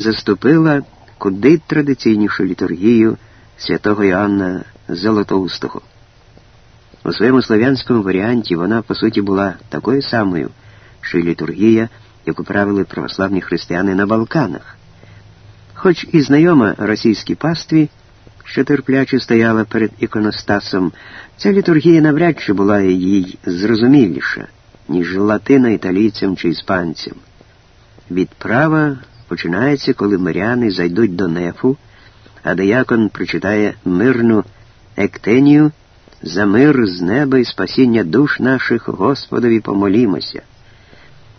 заступила куди традиційнішу літургію святого Іоанна Золотоустого. У своєму слов'янському варіанті вона, по суті, була такою самою, що й літургія, яку правили православні християни на Балканах. Хоч і знайома російській пастві, що терпляче стояла перед іконостасом, ця літургія навряд чи була їй зрозуміліша, ніж латина італійцям чи іспанцям. Відправа починається, коли миряни зайдуть до нефу, а деякон прочитає мирну ектенію за мир з неба і спасіння душ наших, Господові помолімося,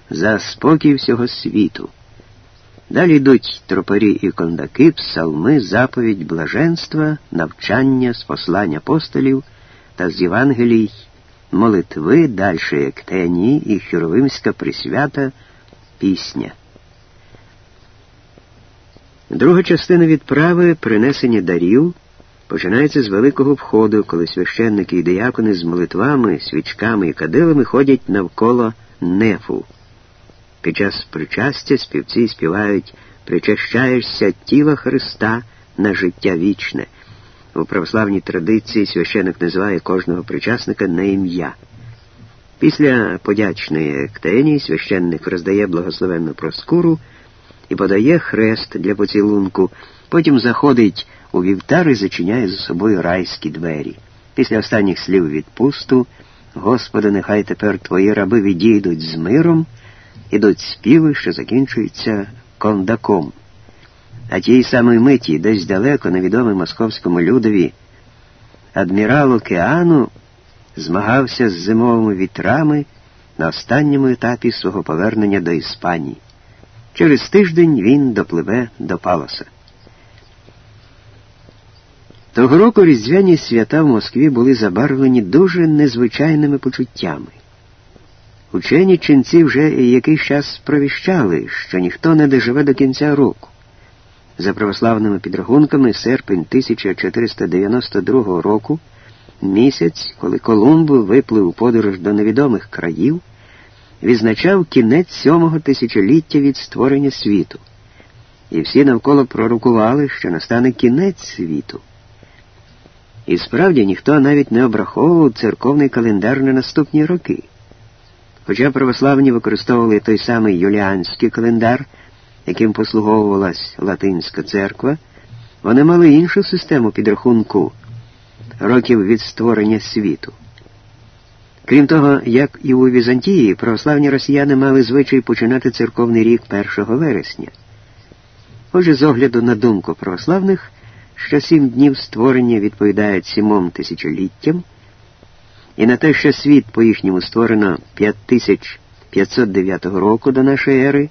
за спокій всього світу. Далі йдуть тропарі і кондаки, псалми, заповідь блаженства, навчання, спослань апостолів та з Євангелій, молитви, дальше ектенії і хіровимська присвята пісня. Друга частина відправи принесення дарів починається з великого входу, коли священники і деякони з молитвами, свічками і кадилами ходять навколо нефу. Під час причастя співці співають Причащаєшся тіла Христа на життя вічне. У православній традиції священик називає кожного причасника на ім'я. Після подячної ектенії священник роздає благословенну проскуру і подає хрест для поцілунку, потім заходить у вівтар і зачиняє за собою райські двері. Після останніх слів відпусту, Господи, нехай тепер твої раби відійдуть з миром, ідуть співи, що закінчуються кондаком. А тієї самої миті, десь далеко, невідомий московському людові, адмірал океану змагався з зимовими вітрами на останньому етапі свого повернення до Іспанії. Через тиждень він допливе до Палоса. Того року різдвяні свята в Москві були забарвлені дуже незвичайними почуттями. Учені ченці вже якийсь час сповіщали, що ніхто не доживе до кінця року. За православними підрахунками, серпень 1492 року, місяць, коли Колумб виплив у подорож до невідомих країв, відзначав кінець сьомого тисячоліття від створення світу, і всі навколо пророкували, що настане кінець світу. І справді ніхто навіть не обраховував церковний календар на наступні роки. Хоча православні використовували той самий юліанський календар, яким послуговувалась Латинська церква, вони мали іншу систему підрахунку років від створення світу. Крім того, як і у Візантії, православні росіяни мали звичай починати церковний рік 1 вересня. Отже, з огляду на думку православних, що сім днів створення відповідають сімом тисячоліттям, і на те, що світ по їхньому створено 5509 року до нашої ери,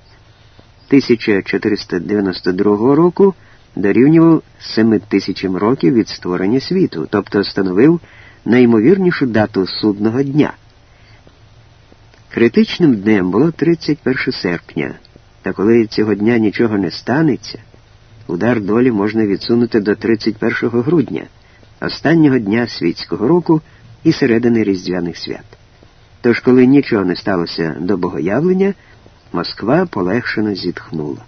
1492 року дорівнював 7 тисячам років від створення світу, тобто становив найімовірнішу дату судного дня. Критичним днем було 31 серпня, та коли цього дня нічого не станеться, удар долі можна відсунути до 31 грудня, останнього дня світського року і середини Різдвяних свят. Тож, коли нічого не сталося до богоявлення, Москва полегшено зітхнула.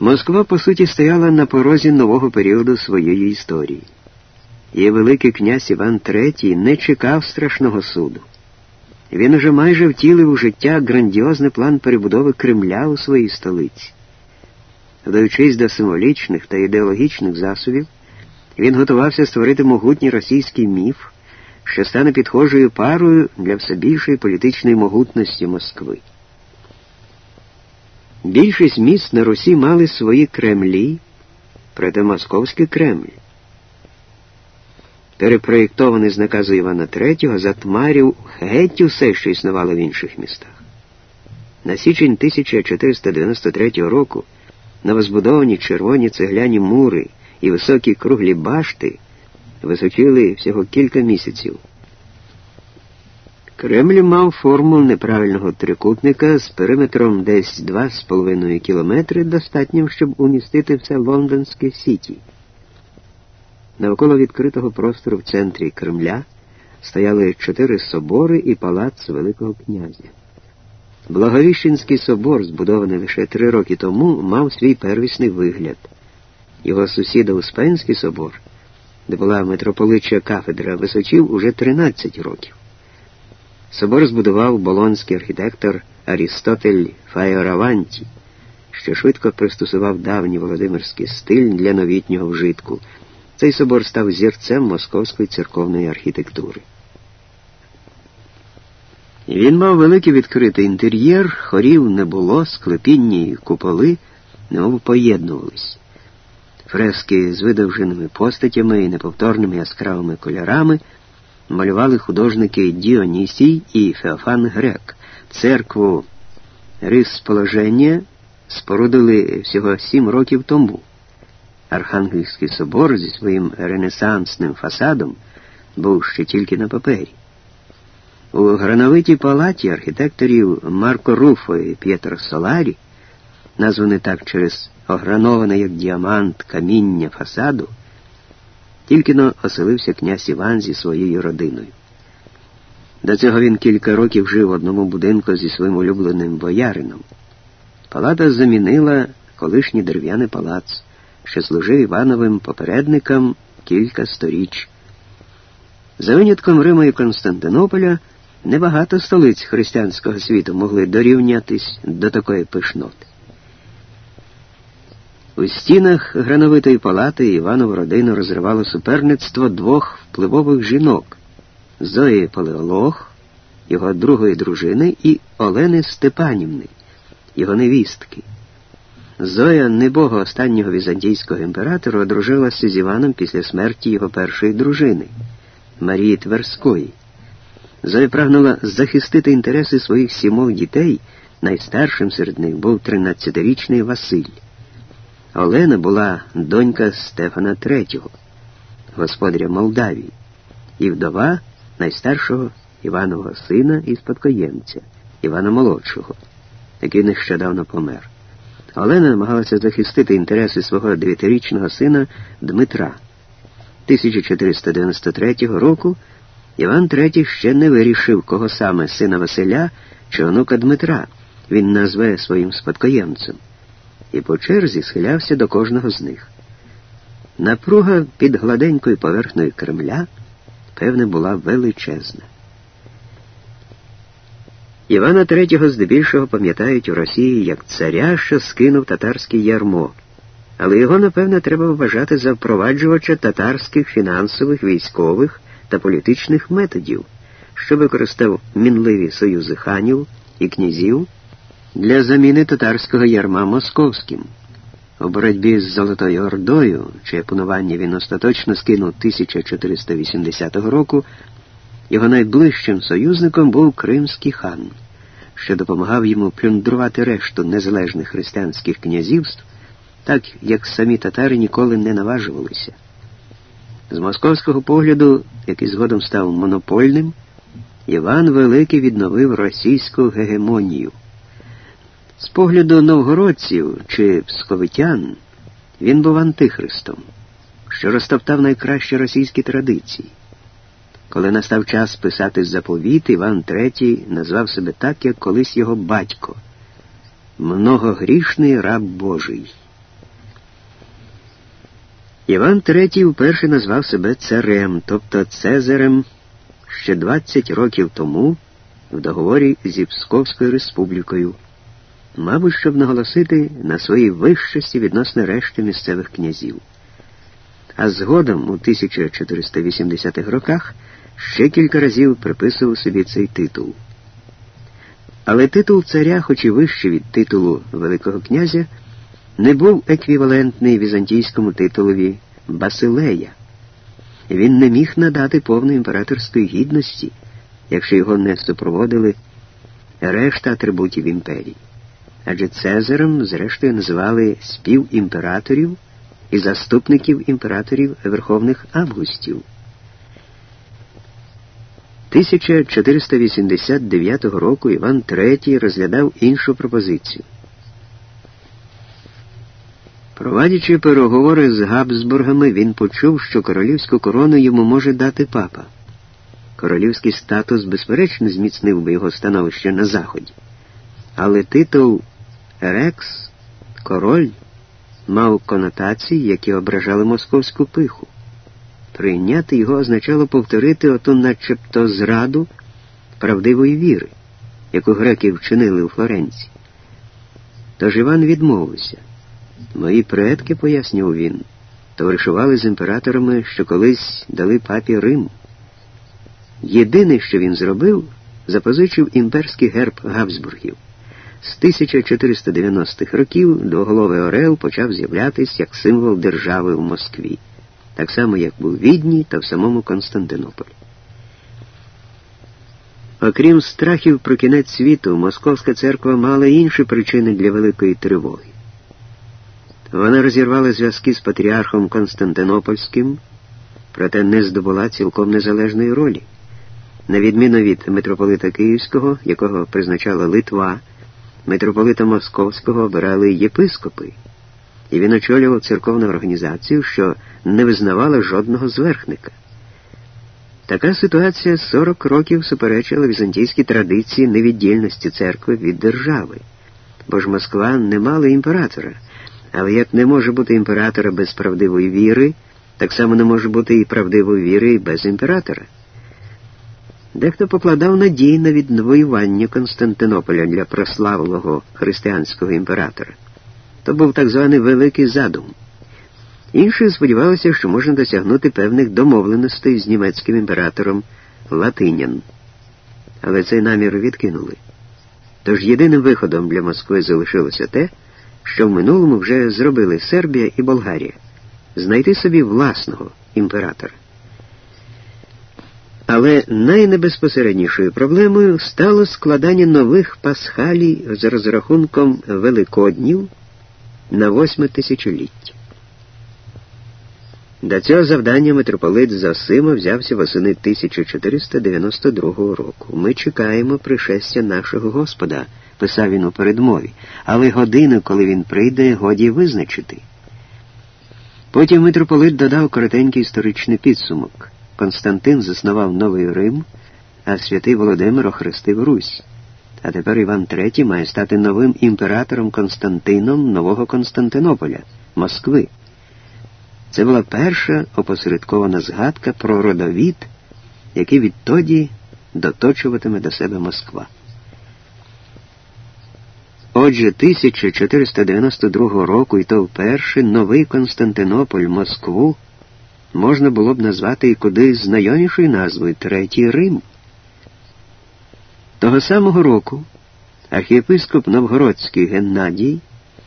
Москва, по суті, стояла на порозі нового періоду своєї історії. І Великий князь Іван III не чекав страшного суду. Він уже майже втілив у життя грандіозний план перебудови Кремля у своїй столиці. Вдаючись до символічних та ідеологічних засобів, він готувався створити могутній російський міф, що стане підхожою парою для все більшої політичної могутності Москви. Більшість міст на Русі мали свої Кремлі, проте Московський Кремль. Перепроєктований з наказу Івана III, затмарів геть усе, що існувало в інших містах. На січень 1493 року новозбудовані червоні цегляні мури і високі круглі башти височили всього кілька місяців. Кремль мав форму неправильного трикутника з периметром десь 2,5 кілометри, достатнім, щоб умістити все лондонське сіті. Навколо відкритого простору в центрі Кремля стояли чотири собори і палац Великого князя. Благовіщенський собор, збудований лише три роки тому, мав свій первісний вигляд. Його сусіда Успенський собор, де була митрополича кафедра, височив уже 13 років. Собор збудував болонський архітектор Арістотель Фаєраванті, що швидко пристосував давній Володимирський стиль для новітнього вжитку. Цей собор став зірцем московської церковної архітектури. Він мав великий відкритий інтер'єр, хорів не було, склепінні куполи немов поєднувались. Фрески з видовженими постатями і неповторними яскравими кольорами малювали художники Діонісій і Феофан Грек. Церкву Рисположення спорудили всього сім років тому. Архангельський собор зі своїм ренесансним фасадом був ще тільки на папері. У грановитій палаті архітекторів Марко Руфо і П'єтро Соларі, названий так через ограноване як діамант каміння фасаду, тільки но оселився князь Іван зі своєю родиною. До цього він кілька років жив в одному будинку зі своїм улюбленим боярином. Палата замінила колишній дерев'яний палац, що служив Івановим попередникам кілька сторіч. За винятком Рима і Константинополя небагато столиць християнського світу могли дорівнятись до такої пишноти. У стінах грановитої палати Іванову родину розривало суперництво двох впливових жінок Зої Палеолог, його другої дружини, і Олени Степанівни, його невістки. Зоя, небога останнього візантійського імператора, одружилася з Іваном після смерті його першої дружини Марії Тверської. Зоя прагнула захистити інтереси своїх сімох дітей. Найстаршим серед них був 13-річний Василь. Олена була донька Стефана III, господаря Молдавії, і вдова найстаршого Іванового сина і спадкоємця, Івана Молодшого, який нещодавно помер. Олена намагалася захистити інтереси свого дев'ятирічного сина Дмитра. 1493 року Іван III ще не вирішив, кого саме сина Василя чи онука Дмитра він назве своїм спадкоємцем, і по черзі схилявся до кожного з них. Напруга під гладенькою поверхнею Кремля, певне, була величезна. Івана III здебільшого пам'ятають у Росії як царя, що скинув татарське ярмо, але його, напевне, треба вважати за впроваджувача татарських фінансових, військових та політичних методів, що використав мінливі союзи ханів і князів для заміни татарського ярма московським. У боротьбі з Золотою Ордою, чиє панування він остаточно скинув 1480 року, його найближчим союзником був Кримський хан, що допомагав йому плюндрувати решту незалежних християнських князівств, так як самі татари ніколи не наважувалися. З московського погляду, який згодом став монопольним, Іван Великий відновив російську гегемонію. З погляду новгородців чи псковитян він був антихристом, що розтоптав найкращі російські традиції. Коли настав час писати заповіт, Іван III назвав себе так, як колись його батько многогрішний раб Божий. Іван III вперше назвав себе царем, тобто Цезарем, ще 20 років тому в договорі зі Псковською республікою, мабуть, щоб наголосити на своїй вищості відносно решти місцевих князів. А згодом, у 1480-х роках, ще кілька разів приписував собі цей титул. Але титул царя, хоч і вищий від титулу Великого князя, не був еквівалентний візантійському титулові Басилея. Він не міг надати повної імператорської гідності, якщо його не супроводили решта атрибутів імперії. Адже Цезарем, зрештою, називали співімператорів і заступників імператорів верховних августів. 1489 року Іван III розглядав іншу пропозицію. Провадячи переговори з Габсбургами, він почув, що королівську корону йому може дати папа. Королівський статус, безперечно, зміцнив би його становище на Заході. Але титул Рекс, король, мав конотації, які ображали московську пиху. Прийняти його означало повторити оту начебто зраду правдивої віри, яку греки вчинили у Флоренції. Тож Іван відмовився. Мої предки, пояснював він, товаришували з імператорами, що колись дали папі Рим. Єдине, що він зробив, запозичив імперський герб Габсбургів. З 1490-х років двоголовий Орел почав з'являтися як символ держави в Москві, так само, як був Відні та в самому Константинополі. Окрім страхів про кінець світу, Московська церква мала інші причини для великої тривоги. Вона розірвала зв'язки з патріархом Константинопольським, проте не здобула цілком незалежної ролі. На відміну від митрополита Київського, якого призначала Литва, митрополита Московського обирали єпископи, і він очолював церковну організацію, що не визнавала жодного зверхника. Така ситуація 40 років суперечила візантійській традиції невіддільності церкви від держави, бо ж Москва не мала імператора, але як не може бути імператора без правдивої віри, так само не може бути і правдивої віри без імператора. Дехто покладав надії на відвоювання Константинополя для прославлого християнського імператора. То був так званий Великий Задум. Інші сподівалися, що можна досягнути певних домовленостей з німецьким імператором Латинян. Але цей намір відкинули. Тож єдиним виходом для Москви залишилося те, що в минулому вже зробили Сербія і Болгарія знайти собі власного імператора. Але найнебезпосереднішою проблемою стало складання нових пасхалій з розрахунком великоднів на восьме тисячоліття. До цього завдання митрополит Зосима взявся восени 1492 року. Ми чекаємо пришестя нашого Господа, писав він у передмові, але годину, коли він прийде, годі визначити. Потім митрополит додав коротенький історичний підсумок. Константин заснував Новий Рим, а святий Володимир охрестив Русь. А тепер Іван III має стати новим імператором Константином нового Константинополя, Москви. Це була перша опосередкована згадка про родовід, який відтоді доточуватиме до себе Москва. Отже, 1492 року і то вперше новий Константинополь Москву можна було б назвати і куди знайомішою назвою Третій Рим. Того самого року архієпископ Новгородський Геннадій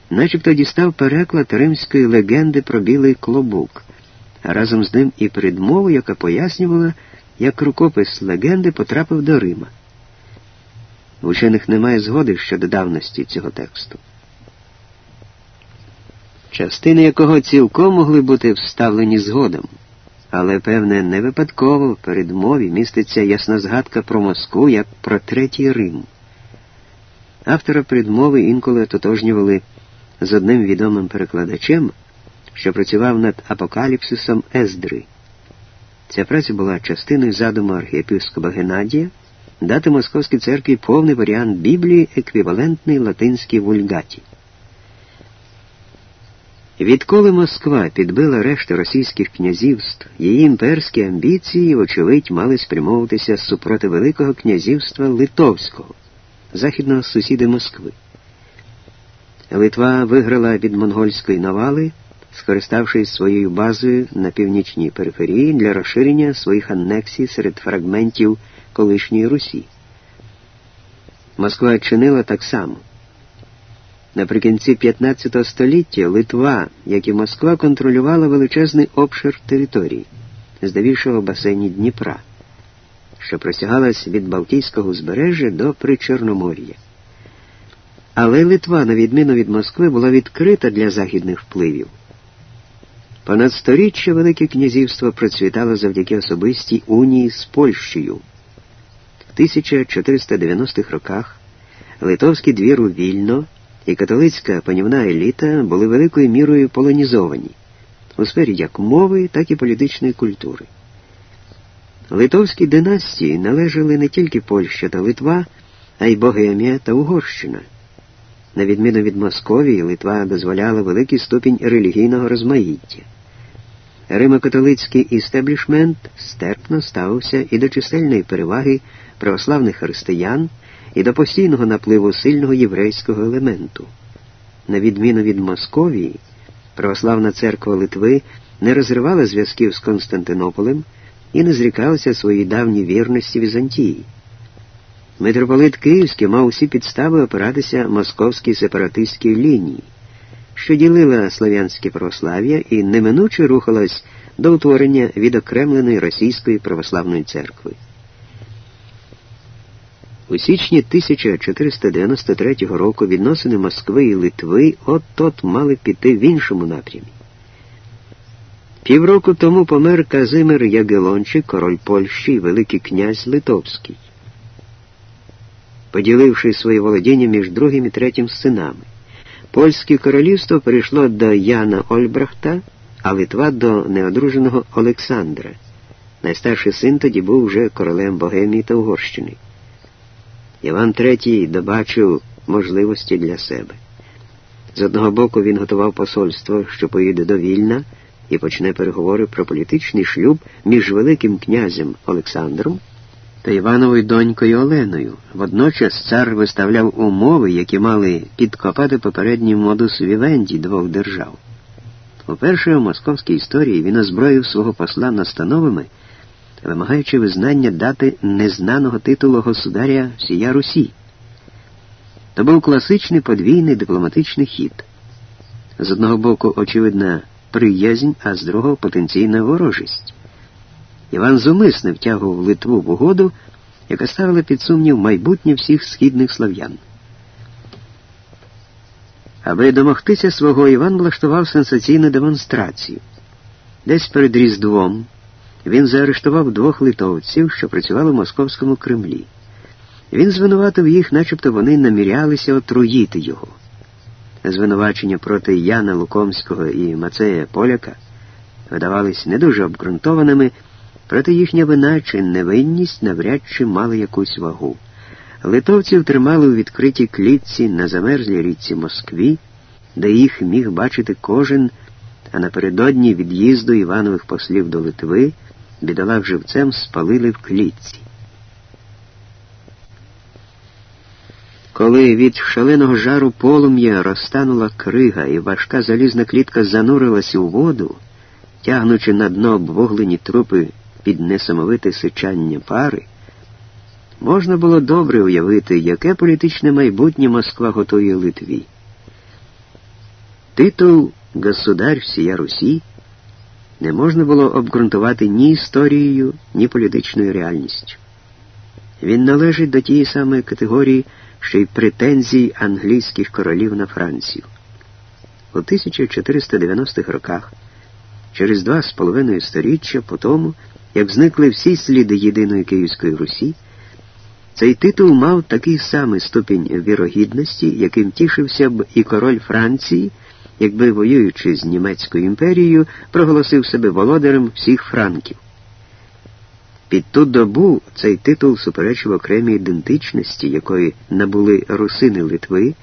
начебто дістав переклад римської легенди про білий клобук, а разом з ним і передмову, яка пояснювала, як рукопис легенди потрапив до Рима. Учених немає згоди щодо давності цього тексту, частини якого цілком могли бути вставлені згодом. Але, певне, не випадково в передмові міститься ясна згадка про Москву як про Третій Рим. Автора передмови інколи ототожнювали з одним відомим перекладачем, що працював над апокаліпсисом Ездри. Ця праця була частиною задуму архієпископа Геннадія дати Московській церкві повний варіант Біблії, еквівалентний латинській вульгаті. Відколи Москва підбила решту російських князівств, її імперські амбіції, вочевидь, мали спрямовуватися супроти Великого князівства Литовського, західного сусіда Москви. Литва виграла від монгольської навали, скориставшись своєю базою на північній периферії для розширення своїх анексій серед фрагментів колишньої Русі. Москва чинила так само. Наприкінці 15 століття Литва, як і Москва, контролювала величезний обшир території, здавішого басейні Дніпра, що просягалась від Балтійського узбережжя до Причорномор'я. Але Литва, на відміну від Москви, була відкрита для західних впливів. Понад сторіччя Велике князівство процвітало завдяки особистій унії з Польщею. В 1490-х роках Литовський двір у Вільно і католицька панівна еліта були великою мірою полонізовані у сфері як мови, так і політичної культури. Литовській династії належали не тільки Польща та Литва, а й Богемія та Угорщина, На відміну від Московії, Литва дозволяла великий ступінь релігійного розмаїття. Римокатолицький істеблішмент стерпно ставився і до чисельної переваги православних християн, і до постійного напливу сильного єврейського елементу. На відміну від Московії, православна церква Литви не розривала зв'язків з Константинополем і не зрікалася своїй давній вірності Візантії. Митрополит Київський мав усі підстави опиратися московській сепаратистській лінії, що ділила слав'янське православ'я і неминуче рухалась до утворення відокремленої російської православної церкви. У січні 1493 року відносини Москви і Литви от-от мали піти в іншому напрямі. Півроку тому помер Казимир Ягелончик, король Польщі і Великий князь Литовський, поділивши свої володіння між другим і третім синами. Польське королівство перейшло до Яна Ольбрахта, а Литва до неодруженого Олександра. Найстарший син тоді був вже королем Богемії та Угорщини. Іван III добачив можливості для себе. З одного боку він готував посольство, що поїде до Вільна і почне переговори про політичний шлюб між Великим князем Олександром та Івановою донькою Оленою. Водночас цар виставляв умови, які мали підкопати попередній модус Вівенді двох держав. Уперше у московській історії він озброїв свого посла настановами, вимагаючи визнання дати незнаного титулу государя всія Русі. То був класичний подвійний дипломатичний хід. З одного боку, очевидна приязнь, а з другого потенційна ворожість. Іван зумисне втягував Литву в угоду, яка ставила під сумнів майбутнє всіх східних слав'ян. Аби домогтися свого, Іван влаштував сенсаційну демонстрацію. Десь перед Різдвом він заарештував двох литовців, що працювали в московському Кремлі. Він звинуватив їх, начебто вони намірялися отруїти його. Звинувачення проти Яна Лукомського і Мацея Поляка видавались не дуже обґрунтованими, проте їхня вина чи невинність навряд чи мали якусь вагу. Литовців тримали у відкритій клітці на замерзлій річці Москві, де їх міг бачити кожен, а напередодні від'їзду Іванових послів до Литви бідолах живцем спалили в клітці. Коли від шаленого жару полум'я розтанула крига і важка залізна клітка занурилась у воду, тягнучи на дно обвуглені трупи під несамовите сичання пари, можна було добре уявити, яке політичне майбутнє Москва готує Литві. Титул Государь всія Русі не можна було обґрунтувати ні історією, ні політичною реальністю. Він належить до тієї самої категорії, що й претензій англійських королів на Францію. У 1490-х роках, через два з половиною сторіччя по тому, як зникли всі сліди єдиної Київської Русі, цей титул мав такий самий ступінь вірогідності, яким тішився б і король Франції, якби, воюючи з Німецькою імперією, проголосив себе володарем всіх франків. Під ту добу цей титул суперечив окремій ідентичності, якої набули русини Литви,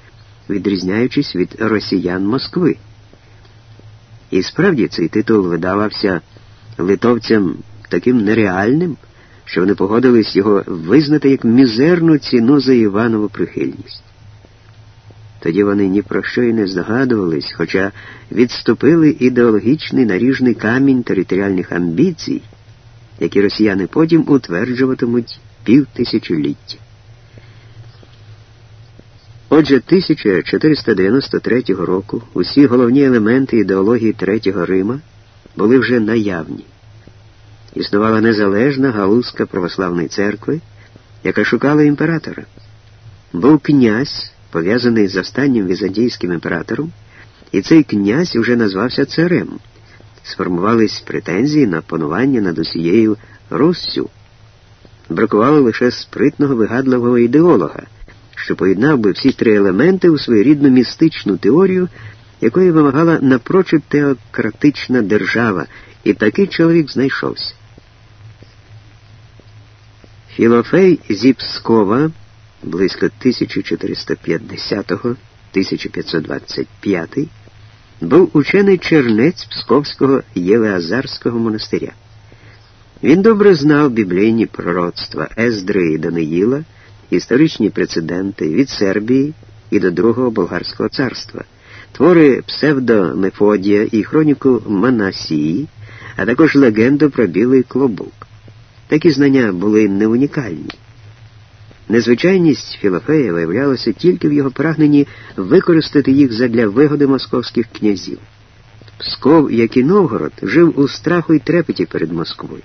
відрізняючись від росіян Москви. І справді цей титул видавався литовцям таким нереальним, що вони погодились його визнати як мізерну ціну за Іванову прихильність. Тоді вони ні про що й не здогадувались, хоча відступили ідеологічний наріжний камінь територіальних амбіцій, які росіяни потім утверджуватимуть півтисячоліття. Отже, 1493 року усі головні елементи ідеології Третього Рима були вже наявні. Існувала незалежна галузка православної церкви, яка шукала імператора. Був князь, пов'язаний з останнім візантійським імператором, і цей князь уже назвався царем. Сформувались претензії на панування над усією Руссю. Бракувало лише спритного вигадливого ідеолога, що поєднав би всі три елементи у своєрідну містичну теорію, якої вимагала напрочуд теократична держава, і такий чоловік знайшовся. Філофей зі близько 1450 1525, був учений чернець Псковського Єлеазарського монастиря. Він добре знав біблійні пророцтва Ездри і Даниїла, історичні прецеденти від Сербії і до Другого Болгарського царства, твори псевдомефодія і хроніку Манасії, а також легенду про білий клобук. Такі знання були не унікальні. Незвичайність Філофея виявлялася тільки в його прагненні використати їх задля вигоди московських князів. Псков, як і Новгород, жив у страху і трепеті перед Москвою.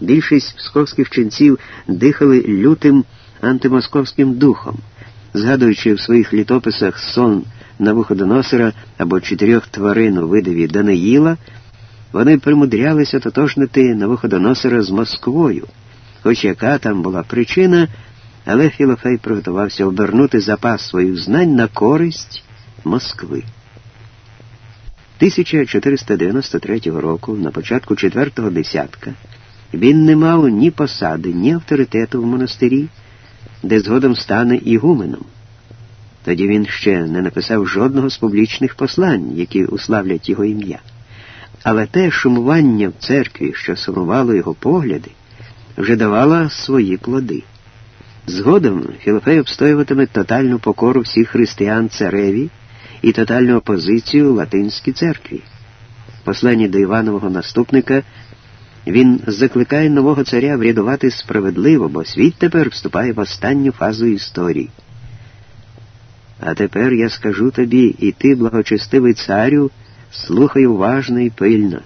Більшість псковських ченців дихали лютим антимосковським духом, згадуючи в своїх літописах сон Навуходоносора або чотирьох тварин у видові Даниїла, вони примудрялися тотожнити Навуходоносора з Москвою, хоч яка там була причина, але Філофей приготувався обернути запас своїх знань на користь Москви. 1493 року, на початку четвертого десятка, він не мав ні посади, ні авторитету в монастирі, де згодом стане ігуменом. Тоді він ще не написав жодного з публічних послань, які уславлять його ім'я. Але те шумування в церкві, що сумувало його погляди, вже давало свої плоди. Згодом Філофей обстоюватиме тотальну покору всіх християн цареві і тотальну опозицію Латинській церкві. Посланні до Іванового наступника він закликає нового царя врядувати справедливо, бо світ тепер вступає в останню фазу історії. А тепер я скажу тобі, і ти, благочестивий царю, слухай уважно і пильно.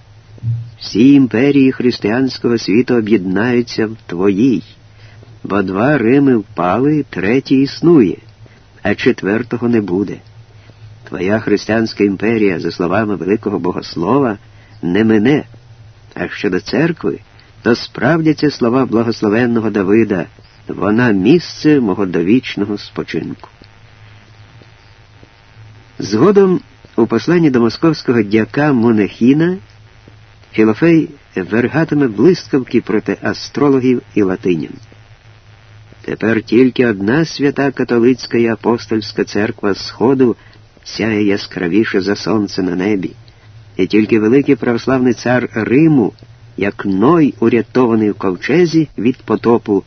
Всі імперії християнського світу об'єднаються в твоїй, бо два Рими впали, третій існує, а четвертого не буде. Твоя християнська імперія, за словами великого богослова, не мине. А щодо церкви, то справдяться слова благословенного Давида, вона місце мого довічного спочинку. Згодом у посланні до московського дяка Монехіна Філофей вергатиме блискавки проти астрологів і латинян. Тепер тільки одна свята католицька і апостольська церква Сходу сяє яскравіше за сонце на небі, і тільки великий православний цар Риму, як Ной, урятований в ковчезі від потопу,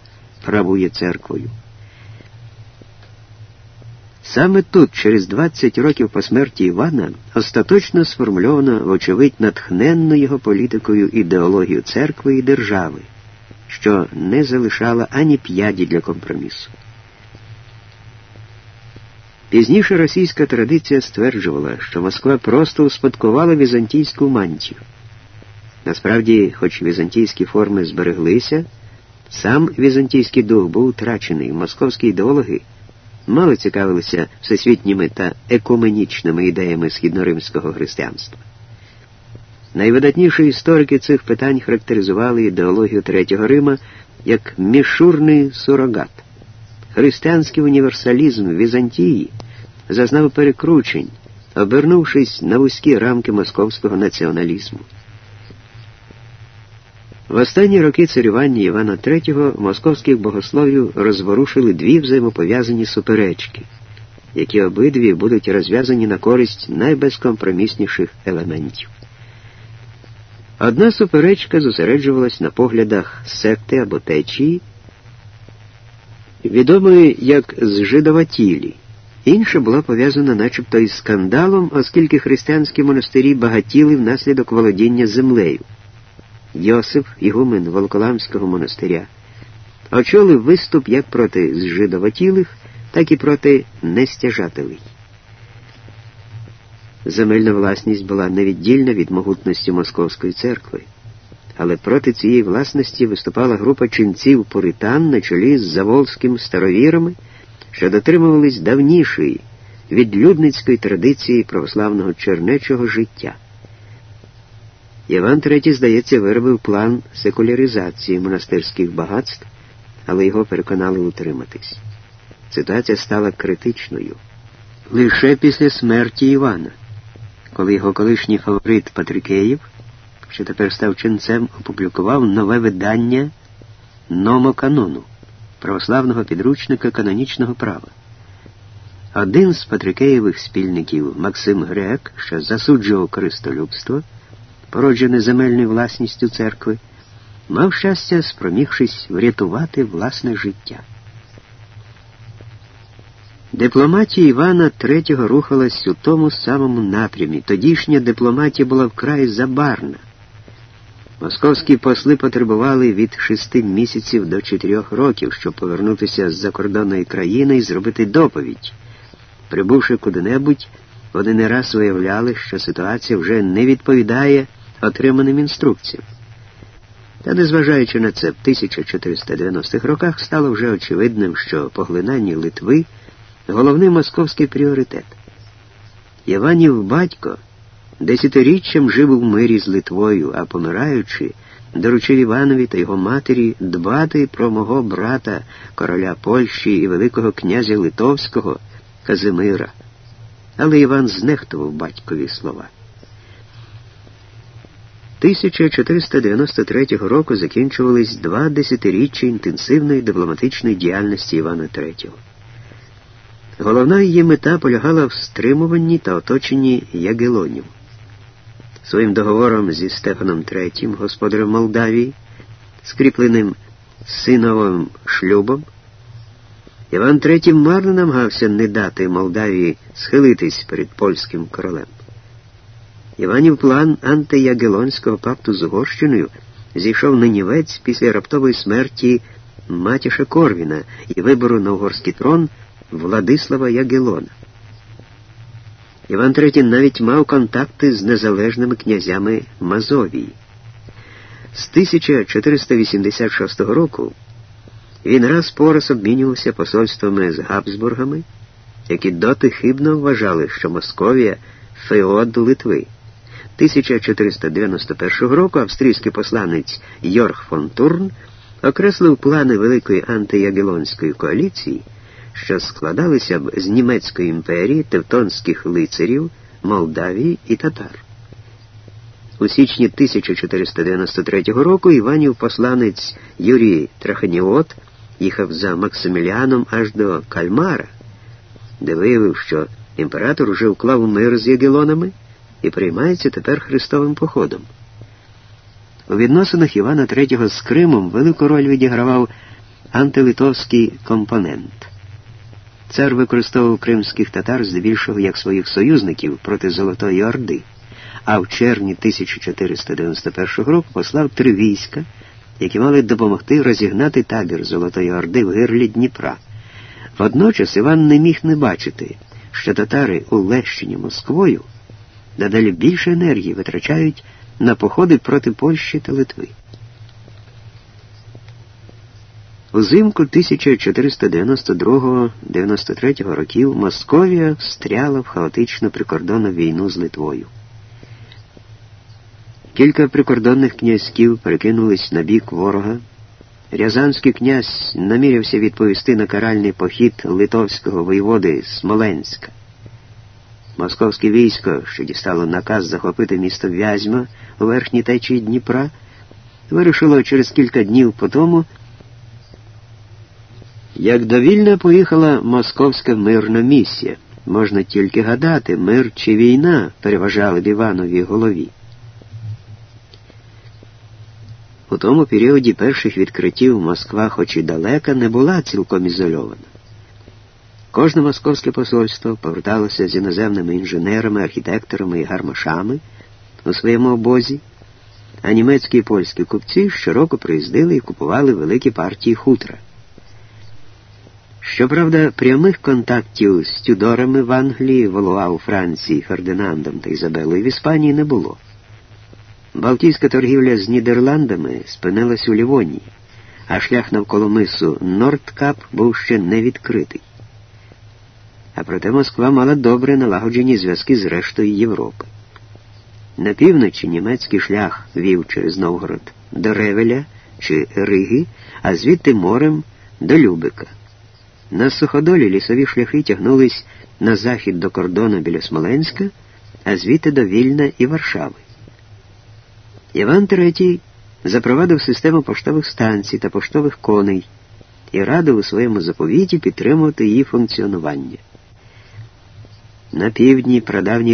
правує церквою. Саме тут, через 20 років по смерті Івана, остаточно сформульовано, вочевидь, натхненну його політикою ідеологію церкви і держави, що не залишала ані п'яді для компромісу. Пізніше російська традиція стверджувала, що Москва просто успадкувала візантійську мантію. Насправді, хоч візантійські форми збереглися, сам візантійський дух був втрачений, московські ідеологи мало цікавилися всесвітніми та екуменічними ідеями східноримського християнства. Найвидатніші історики цих питань характеризували ідеологію Третього Рима як мішурний сурогат. Християнський універсалізм Візантії зазнав перекручень, обернувшись на вузькі рамки московського націоналізму. В останні роки царювання Івана III московських богословів розворушили дві взаємопов'язані суперечки, які обидві будуть розв'язані на користь найбезкомпромісніших елементів. Одна суперечка зосереджувалась на поглядах секти або течії, відомої як зжидоватілі. Інша була пов'язана начебто із скандалом, оскільки християнські монастирі багатіли внаслідок володіння землею. Йосип, ігумен Волоколамського монастиря, очолив виступ як проти зжидоватілих, так і проти нестяжателей. Земельна власність була невіддільна від могутності Московської церкви, але проти цієї власності виступала група ченців пуритан на чолі з заволзьким старовірами, що дотримувались давнішої відлюдницької традиції православного чернечого життя. Іван III, здається, виробив план секуляризації монастирських багатств, але його переконали утриматись. Ситуація стала критичною. Лише після смерті Івана, коли його колишній фаворит Патрикеєв, що тепер став ченцем, опублікував нове видання номоканону православного підручника канонічного права. Один з Патрикеєвих спільників Максим Грек, що засуджував користолюбство, породжене земельною власністю церкви, мав щастя, спромігшись врятувати власне життя. Дипломатія Івана III рухалась у тому самому напрямі. Тодішня дипломатія була вкрай забарна. Московські посли потребували від шести місяців до чотирьох років, щоб повернутися з закордонної країни і зробити доповідь. Прибувши куди-небудь, вони не раз виявляли, що ситуація вже не відповідає отриманим інструкціям. Та, незважаючи на це, в 1490-х роках стало вже очевидним, що поглинання Литви головний московський пріоритет. Іванів батько десятиріччям жив у мирі з Литвою, а помираючи, доручив Іванові та його матері дбати про мого брата, короля Польщі і Великого князя Литовського Казимира. Але Іван знехтував батькові слова. 1493 року закінчувались два десятиріччя інтенсивної дипломатичної діяльності Івана III. Головна її мета полягала в стримуванні та оточенні Ягелонів. Своїм договором зі Стефаном III, господарем Молдавії, скріпленим синовим шлюбом, Іван III марно намагався не дати Молдавії схилитись перед польським королем. Іванів план антиягелонського пакту з Угорщиною зійшов на нівець після раптової смерті Матіша Корвіна і вибору на угорський трон Владислава Ягелона. Іван III навіть мав контакти з незалежними князями Мазовії. З 1486 року він раз по раз обмінювався посольствами з Габсбургами, які доти хибно вважали, що Московія феод Литви. 1491 року австрійський посланець Йорг фон Турн окреслив плани Великої антиягелонської коаліції що складалися б з Німецької імперії, тевтонських лицарів, Молдавії і татар. У січні 1493 року Іванів посланець Юрій Траханіот їхав за Максиміліаном аж до Кальмара, де виявив, що імператор уже вклав мир з Ягелонами і приймається тепер Христовим походом. У відносинах Івана III з Кримом велику роль відігравав антилитовський компонент. Цар використовував кримських татар здебільшого як своїх союзників проти Золотої Орди, а в червні 1491 року послав три війська, які мали допомогти розігнати табір Золотої Орди в гирлі Дніпра. Водночас Іван не міг не бачити, що татари у Лещині Москвою надалі більше енергії витрачають на походи проти Польщі та Литви. Узимку 1492-93 років Московія встряла в хаотичну прикордонну війну з Литвою. Кілька прикордонних князьків перекинулись на бік ворога. Рязанський князь намірявся відповісти на каральний похід литовського воєводи Смоленська. Московське військо, що дістало наказ захопити місто Вязьма у верхній течії Дніпра, вирушило через кілька днів по тому як довільно поїхала московська мирна місія, можна тільки гадати, мир чи війна переважали в Івановій голові. У тому періоді перших відкриттів Москва, хоч і далека, не була цілком ізольована. Кожне московське посольство поверталося з іноземними інженерами, архітекторами і гармашами у своєму обозі, а німецькі і польські купці щороку приїздили і купували великі партії хутра. Щоправда, прямих контактів з Тюдорами в Англії, Волуа у Франції, Фердинандом та Ізабелою в Іспанії не було. Балтійська торгівля з Нідерландами спинилась у Лівонії, а шлях навколо мису Нордкап був ще не відкритий. А проте Москва мала добре налагоджені зв'язки з рештою Європи. На півночі німецький шлях вів через Новгород до Ревеля чи Риги, а звідти морем до Любика. На суходолі лісові шляхи тягнулись на захід до кордону біля Смоленська, а звідти до Вільна і Варшави. Іван III запровадив систему поштових станцій та поштових коней і радив у своєму заповіті підтримувати її функціонування. На півдні прадавні